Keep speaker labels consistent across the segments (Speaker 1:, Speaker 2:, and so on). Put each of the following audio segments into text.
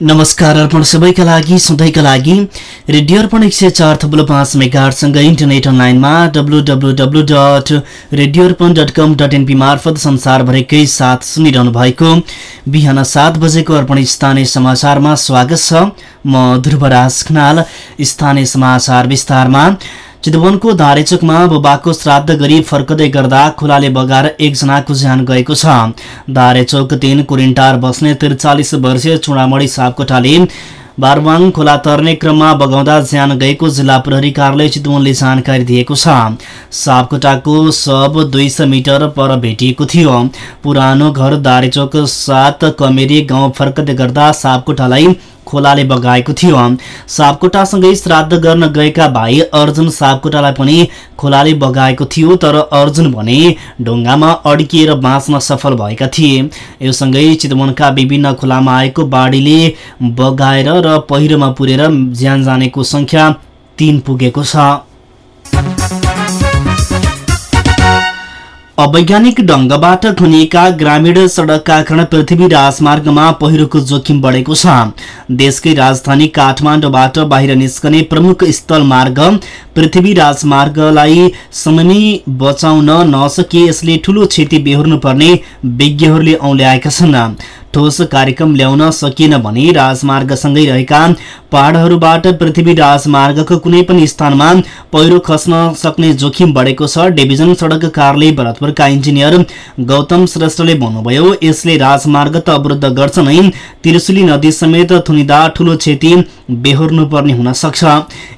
Speaker 1: नमस्कार अर्पण सबैका लागि सधैँका लागि। रेडियो अर्पण एक सय चार थप्लो पाँच मेगाहरूसँगै इन्टरनेट अनलाइनमा W W W dot radio Arpan dot com dot NP मार्फत संसारभरिकै साथ सुनिरहनु भएको बिहान सात बजेको अर्पण स्थानीय समाचारमा स्वागत छ। म ध्रुवराज खनाल स्थानीय समाचार विस्तारमा। चितवनको धारेचोकमा बुबाको श्राद्ध गरी फर्कदै गर्दा खोलाले बगाएर एकजनाको ज्यान गएको छ। धारेचोक तीन कुरिन्टार बस्ने त्रिचालिस वर्षीय चुडामणी सापकोटाले बारवाङ खोला तर्ने क्रममा बगाउँदा ज्यान गएको जिल्ला प्रहरी कार्यालय चितवनले जानकारी दिएको छ। सापकोटाको सब दुई सय मिटर पर भेटिएको थियो। पुरानो घर दारेचोक सात कमेरी गाउँ फर्कदै गर्दा सापकोटालाई खोलाले बगाएको थियो। सापकोटासँगै श्राद्ध गर्न गएका भाइ अर्जुन सापकोटालाई पनि खोलाले बगाएको थियो तर अर्जुन भने ढुङ्गामा अड्किएर बाँच्न सफल भएका थिए। यो सँगै चितवनका विभिन्न खोलामा आएको बाढीले बगाएर र पहिरोमा पुरेर ज्यान जानेको सङ्ख्या तीन पुगेको छ। अवैज्ञानिक ढङ्गबाट खनिएका ग्रामीण सडकका कारण पृथ्वी राजमार्गमा पहिरोको जोखिम बढेको छ। देशकै राजधानी काठमाडौँबाट बाहिर निस्कने प्रमुख स्थल मार्ग पृथ्वी राजमार्गलाई समयमै बचाउन नसके यसले ठूलो क्षति बेहोर्नुपर्ने विज्ञहरूले औल्याएका छन्। ठोस कार्यक्रम ल्याउन सकिएन भने राजमार्गसँगै रहेका पहाडहरूबाट पृथ्वी राजमार्गको कुनै पनि स्थानमा पहिरो खस्न सक्ने जोखिम बढेको छ। डिभिजन सडक कार्यालय भरतपुरका इन्जिनियर गौतम श्रेष्ठले भन्नुभयो यसले राजमार्ग त अवरुद्ध गर्छ नै। त्रिशुली नदी समेत थुनिँदा ठूलो क्षति बेहोर्नु पर्ने हुन सक्छ।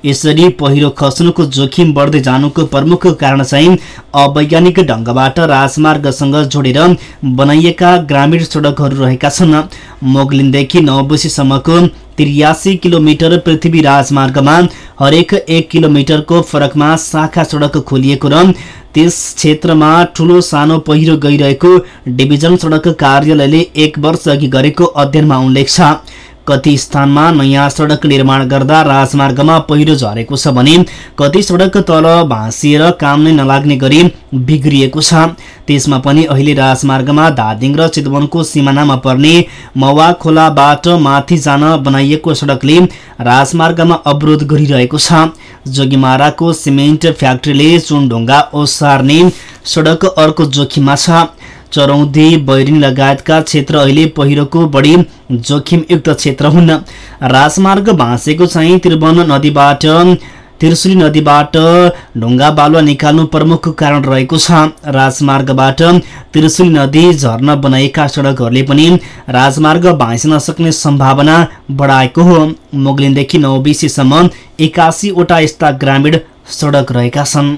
Speaker 1: यसरी पहिरो खस्नुको जोखिम बढ्दै जानुको प्रमुख कारण चाहिँ अवैज्ञानिक ढङ्गबाट राजमार्गसँग जोडेर बनाइएका ग्रामीण सडकहरू रहेका छन्। मोगलिनदेखि नवबुसीसम्मको त्रियासी किलोमिटर पृथ्वी राजमार्गमा हरेक एक किलोमिटरको फरकमा शाखा सडक खोलिएको र त्यस क्षेत्रमा ठूलो सानो पहिरो गइरहेको डिभिजन सडक कार्यालयले एक वर्ष अघि गरेको अध्ययनमा उल्लेख छ। कति स्थानमा नयाँ सडक निर्माण गर्दा राजमार्गमा पहिरो झरेको छ भने कति सडक तल भाँसिएर काम नै नलाग्ने गरी बिग्रिएको छ। त्यसमा पनि अहिले राजमार्गमा धादिङ र चितवनको सिमानामा पर्ने मवा खोलाबाट माथि जान बनाइएको सडकले राजमार्गमा अवरोध गरिरहेको छ। जोगीमाराको सिमेन्ट फ्याक्ट्रीले चुनढुङ्गा ओसार्ने सडक अर्को जोखिममा छ। चरौदी बैरिनी लगायतका क्षेत्र अहिले पहिरोको बढी जोखिमयुक्त क्षेत्र हुन्। राजमार्ग भाँसेको चाहिँ त्रिवन नदीबाट त्रिशुली नदीबाट ढुङ्गा बालुवा निकाल्नु प्रमुख कारण रहेको छ। राजमार्गबाट त्रिशुली नदी झर्न बनाएका सडकहरूले पनि राजमार्ग भाँसिन सक्ने सम्भावना बढाएको हो। मोगलिनदेखि नौबिसीसम्म एकासीवटा यस्ता ग्रामीण सडक रहेका छन्।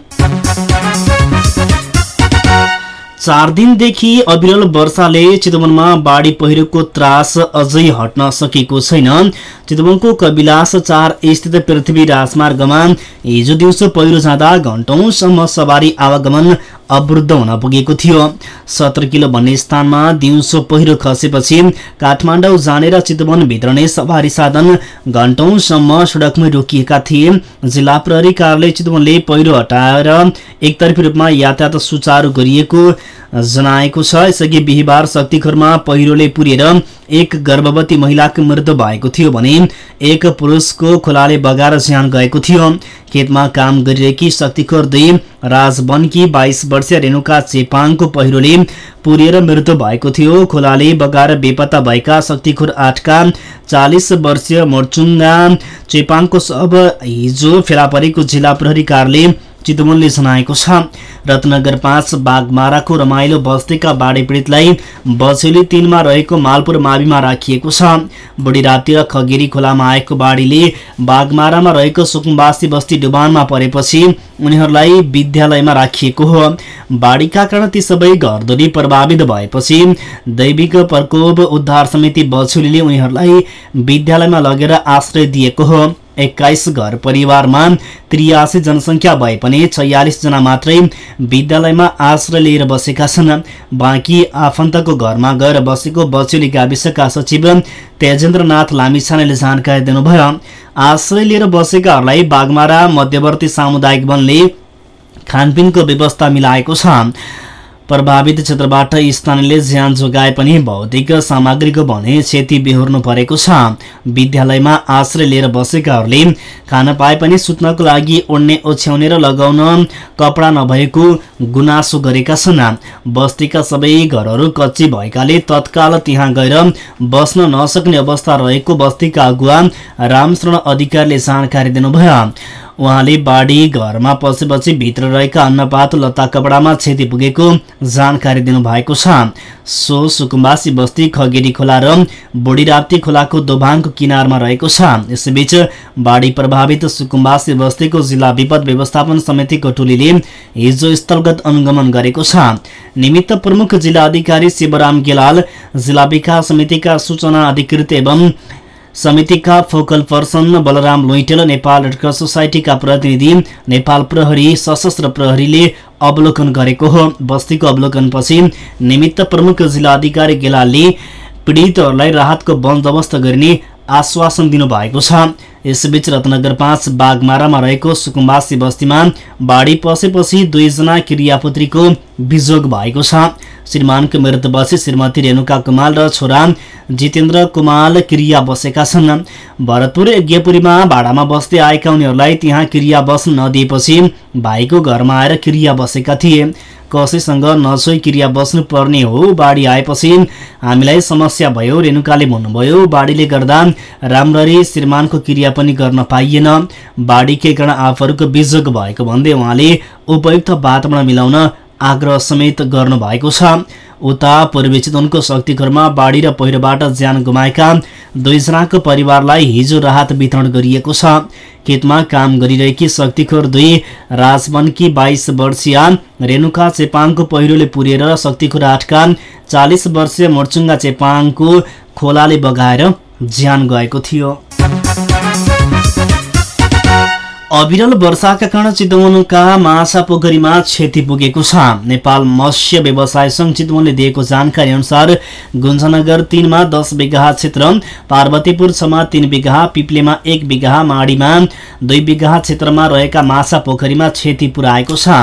Speaker 1: चार दिनदेखि अविरल वर्षाले चितवनमा बाढी पहिरोको त्रास अझै हट्न सकेको छैन। चितवनको कविलास चार स्थित पृथ्वी राजमार्गमा हिजो दिउँसो पहिरो जाँदा घण्टौंसम्म सवारी आवागमन अवरुद्ध हुन पुगेको थियो। सत्र किलो भन्ने स्थानमा दिउँसो पहिरो खसेपछि काठमाडौँ जाने र चितवन भित्र नै सवारी साधन घण्टौंसम्म सडकमै रोकिएका थिए। जिल्ला प्रहरी कार्यालय चितवनले पहिरो हटाएर एकतर्फी रूपमा यातायात सुचारू गरिएको जनाएको छ। यसअघि बिहिबार शक्तिखोरमा पहिरोले पुरेर एक गर्भवती महिलाको मृत्यु भएको थियो भने एक पुरुषको खोलाले बगाएर ज्यान गएको थियो। खेतमा काम गरिरहेकी शक्तिखोर दुई राजवनकी बाइस वर्षीय रेणुका चेपाङको पहिरोले पुरिएर मृत्यु भएको थियो। खोलाले बगाएर बेपत्ता भएका शक्तिखोर आठका चालिस वर्षीय मोर्चुङ्गा चेपाङको शव हिजो फेला परेको जिल्ला प्रहरी कार्यालय चितवनले जनाएको छ। रत्नगर पाँच बागमाराको रमाइलो बस्तीका बाढी पीडितलाई बछेली तिनमा रहेको मालपुर माविमा राखिएको छ। बुढी राति र खगेरी खोलामा आएको बाढीले बागमारामा रहेको सुकुम्बासी बस्ती डुबानमा परेपछि उनीहरूलाई विद्यालयमा राखिएको हो। बाढीका कारण ती सबै घरधुरी प्रभावित भएपछि दैविक प्रकोप उद्धार समिति बछुलीले उनीहरूलाई विद्यालयमा लगेर आश्रय दिएको हो। एक्काइस घर परिवारमा त्रियासी जनसङ्ख्या भए पनि छयालिस जना मात्रै विद्यालयमा आश्रय लिएर बसेका छन्। बाँकी आफन्तको घरमा गएर बसेको बचेली गाविसका सचिव तेजेन्द्रनाथ लामिछानेले जानकारी दिनुभयो। आश्रय लिएर बसेकाहरूलाई बागमारा मध्यवर्ती सामुदायिक वनले खानपिनको व्यवस्था मिलाएको छ। प्रभावित क्षेत्रबाट स्थानीयले ज्यान जोगाए पनि भौतिक सामग्रीको भने क्षति बेहोर्नु परेको छ। विद्यालयमा आश्रय लिएर बसेकाहरूले खान पाए पनि सुत्नको लागि ओड्ने ओछ्याउने र लगाउन कपडा नभएको गुनासो गरेका छन्। बस्तीका सबै घरहरू कच्ची भएकाले तत्काल त्यहाँ गएर बस्न नसक्ने अवस्था रहेको बस्तीका अगुवा रामशरण अधिकारीले जानकारी दिनुभयो। उहाँले बाढी घरमा पसेपछि भित्र रहेका अन्नपात लत्ता कपडामा क्षति पुगेको जानकारी दिनुभएको छ। सो सुकुम्बासी बस्ती खगेरी खोला र बोडीराप्ती खोलाको दोभाङको किनारमा रहेको छ। यसैबीच बाढी प्रभावित सुकुम्बासी बस्तीको जिल्ला विपद व्यवस्थापन समितिको टोलीले हिजो स्थलगत अनुगमन गरेको छ। निमित्त प्रमुख जिल्ला अधिकारी शिवराम गेलाल जिल्ला विकास समितिका सूचना अधिकृत एवं समितिका focal person Balram Loitel Nepal Red Cross सोसाइटीका प्रतिनिधि नेपाल प्रहरी सशस्त्र प्रहरीले अवलोकन गरेको हो। बस्तीको अवलोकनपछि निमित्त प्रमुख जिल्ला अधिकारी गेलालले पीडितहरूलाई राहतको बन्दोबस्त गरिने आश्वासन दिनुभएको छ। यसबीच रत्नगर पाँच बागमारामा रहेको सुकुम्बासी बस्तीमा बाढी पसेपछि दुईजना क्रियापुत्रीको बिजोग भएको छ। श्रीमानको मृत्युपछि श्रीमती रेणुका कुमाल र छोरा जितेन्द्र कुमाल क्रिया बसेका छन्। भरतपुर यज्ञपुरीमा भाडामा बस्दै आएका उनीहरूलाई त्यहाँ क्रिया बस्न नदिएपछि भाइको घरमा आएर क्रिया बसेका थिए। कसैसँग नछोई क्रिया बस्नु पर्ने हो बाढी आएपछि हामीलाई समस्या भयो रेणुकाले भन्नुभयो बाढीले गर्दा राम्ररी श्रीमानको क्रिया पनि गर्न पाइएन। बाढीकै कारण आफहरूको बिजोग भएको भन्दै उहाँले उपयुक्त वातावरण मिलाउन आग्रह समेत गर्नु भएको छ। उता पूर्वी चितवनको शक्तिखरमा बाढी र पहिरोबाट ज्यान गुमाएका दुईजनाको परिवारलाई हिजो राहत वितरण गरिएको छ। खेतमा काम गरिरहेकी शक्तिखोर दुई राजवनकी बाइस वर्षीय रेणुका चेपाङको पहिरोले पुरेर शक्तिखोर आठका चालिस वर्षीय मोर्चुङ्गा चेपाङको खोलाले बगाएर ज्यान गएको थियो। अविरल वर्षाका कारण चितवनका माछा पोखरीमा क्षति पुगेको छ। नेपाल मत्स्य व्यवसाय संघ चितवनले दिएको जानकारी अनुसार गुन्जनगर तिनमा दस बिघा क्षेत्र पार्वतीपुर छमा तीन बिघा पिप्लेमा एक बिघा माडीमा दुई बिघा क्षेत्रमा रहेका माछा पोखरीमा क्षति पुर्याएको छ।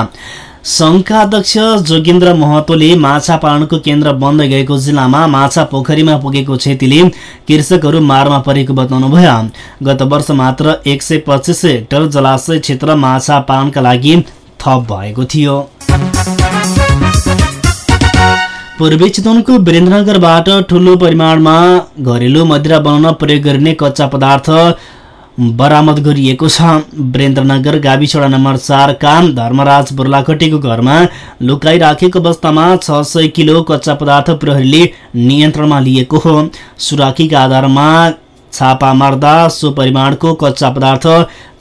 Speaker 1: सङ्घका अध्यक्ष जोगेन्द्र महतोले माछा पालनको केन्द्र बन्द गएको जिल्लामा माछा पोखरीमा पुगेको क्षतिले कृषकहरू मारमा परेको बताउनुभयो। गत वर्ष मात्र एक सय पच्चिस हेक्टर जलाशय क्षेत्र माछा पालनका लागि थप भएको थियो। पूर्वी चितवनको वीरेन्द्रनगरबाट ठुलो परिमाणमा घरेलु मदिरा बनाउन प्रयोग गरिने कच्चा पदार्थ बरामद गरिएको छ। वीरेन्द्रनगर गाविस वडा नम्बर चारका धर्मराज बुर्लाखटीको घरमा लुकाइराखेको अवस्थामा छ सय किलो कच्चा पदार्थ प्रहरीले नियन्त्रणमा लिएको हो। सुराकीका आधारमा छापा मार्दा सो परिमाणको कच्चा पदार्थ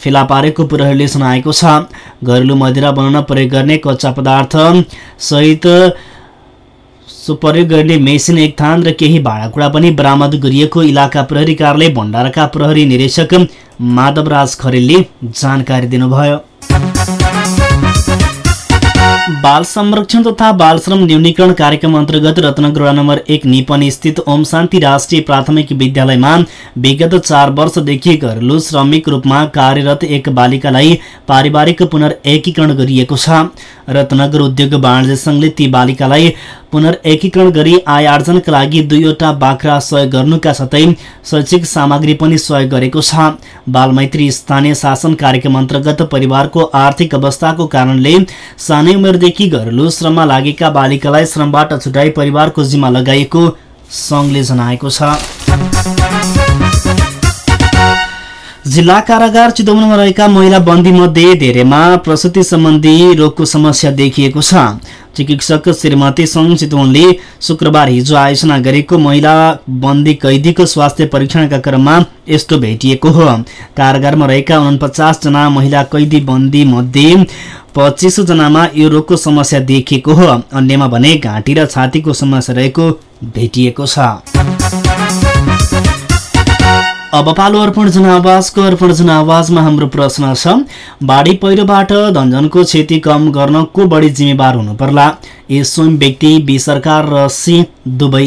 Speaker 1: फेला पारेको प्रहरीले सुनाएको छ। घरेलु मदिरा बनाउन प्रयोग गर्ने कच्चा पदार्थ सहित सो प्रयोग गर्ने मेसिन एक थान र केही भाँडाकुँडा पनि बरामद गरिएको इलाका प्रहरी कार्यालय भण्डाराका प्रहरी निरीक्षक माधवराज खरेलले जानकारी दिनुभयो। बाल संरक्षण तथा बाल श्रम न्यूनीकरण कार्यक्रम अन्तर्गत रत्नगुरा नम्बर एक निपन स्थित ओम शान्ति राष्ट्रिय प्राथमिक विद्यालयमा विगत चार वर्षदेखि घरेलु श्रमिक रूपमा कार्यरत एक बालिकालाई पारिवारिक पुनर्एकीकरण गरिएको छ। रत्नगर उद्योग वाणिज्य सङ्घले ती बालिकालाई पुनर्एकीकरण गरी आय आर्जनका लागि दुईवटा बाख्रा सहयोग गर्नुका साथै शैक्षिक सामग्री पनि सहयोग गरेको छ। बालमैत्री स्थानीय शासन कार्यक्रम अन्तर्गत परिवारको आर्थिक अवस्थाको कारणले सानै उमेरदेखि घरेलु श्रममा लागेका बालिकालाई श्रमबाट छुटाई परिवारको जिम्मा लगाइएको सङ्घले जनाएको छ। जिल्ला कारागार चितवनमा रहेका महिला बन्दी मध्ये धेरैमा प्रसुति सम्बन्धी रोगको समस्या देखिएको छ। चिकित्सक श्रीमती सङ्घ चितवनले शुक्रबार हिजो आयोजना गरेको महिला बन्दी कैदीको स्वास्थ्य परीक्षणका क्रममा यस्तो भेटिएको हो। कारागारमा रहेका उनपचास जना महिला कैदी बन्दी मध्ये पच्चिसौँ जनामा यो रोगको समस्या देखिएको हो। अन्यमा भने घाँटी र छातीको समस्या रहेको भेटिएको छ। अब पालो अर्पण जनावासको अर्पण जनावासमा हाम्रो प्रश्न छ बाढी पहिरोबाट धनजनको क्षति कम गर्न को बढी जिम्मेवार हुनु पर्ला ए स्वयं व्यक्ति बी सरकार र सी दुवै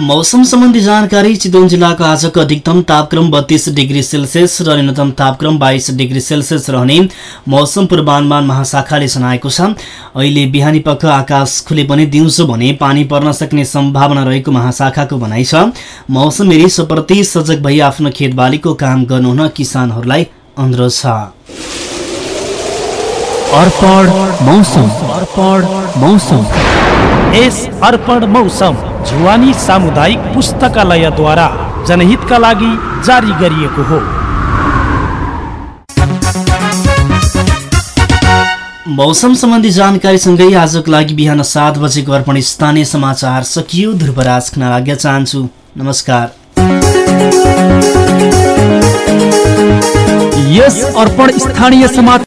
Speaker 1: मौसम सम्बन्धी जानकारी चितवन जिल्लाको आजको अधिकतम तापक्रम बत्तीस डिग्री सेल्सियस र न्यूनतम तापक्रम बाइस डिग्री सेल्सियस रहने मौसम पूर्वानुमान महाशाखाले जनाएको छ। अहिले बिहानी पख आकाश खुले पनि दिउँसो भने पानी पर्न सक्ने सम्भावना रहेको महाशाखाको भनाइ छ। मौसम रिसप्रति सजग भई आफ्नो खेतबालीको काम गर्नुहुन किसानहरूलाई अनुरोध छ।
Speaker 2: अर्पण मौसम। अर्पण मौसम।
Speaker 3: यस अर्पण मौसम जुवानी सामुदायिक पुस्तकालयद्वारा जनहितका लागि जारी गरिएको हो।
Speaker 1: मौसम सम्बन्धी जानकारीसँगै आजको लागि बिहान सात बजेको अर्पण स्थानीय समाचार सकियो। ध्रुवराज खना चाहन्छु। नमस्कार।
Speaker 3: यस अर्पण स्थानीय समाचार